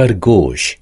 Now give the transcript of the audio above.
خرگوش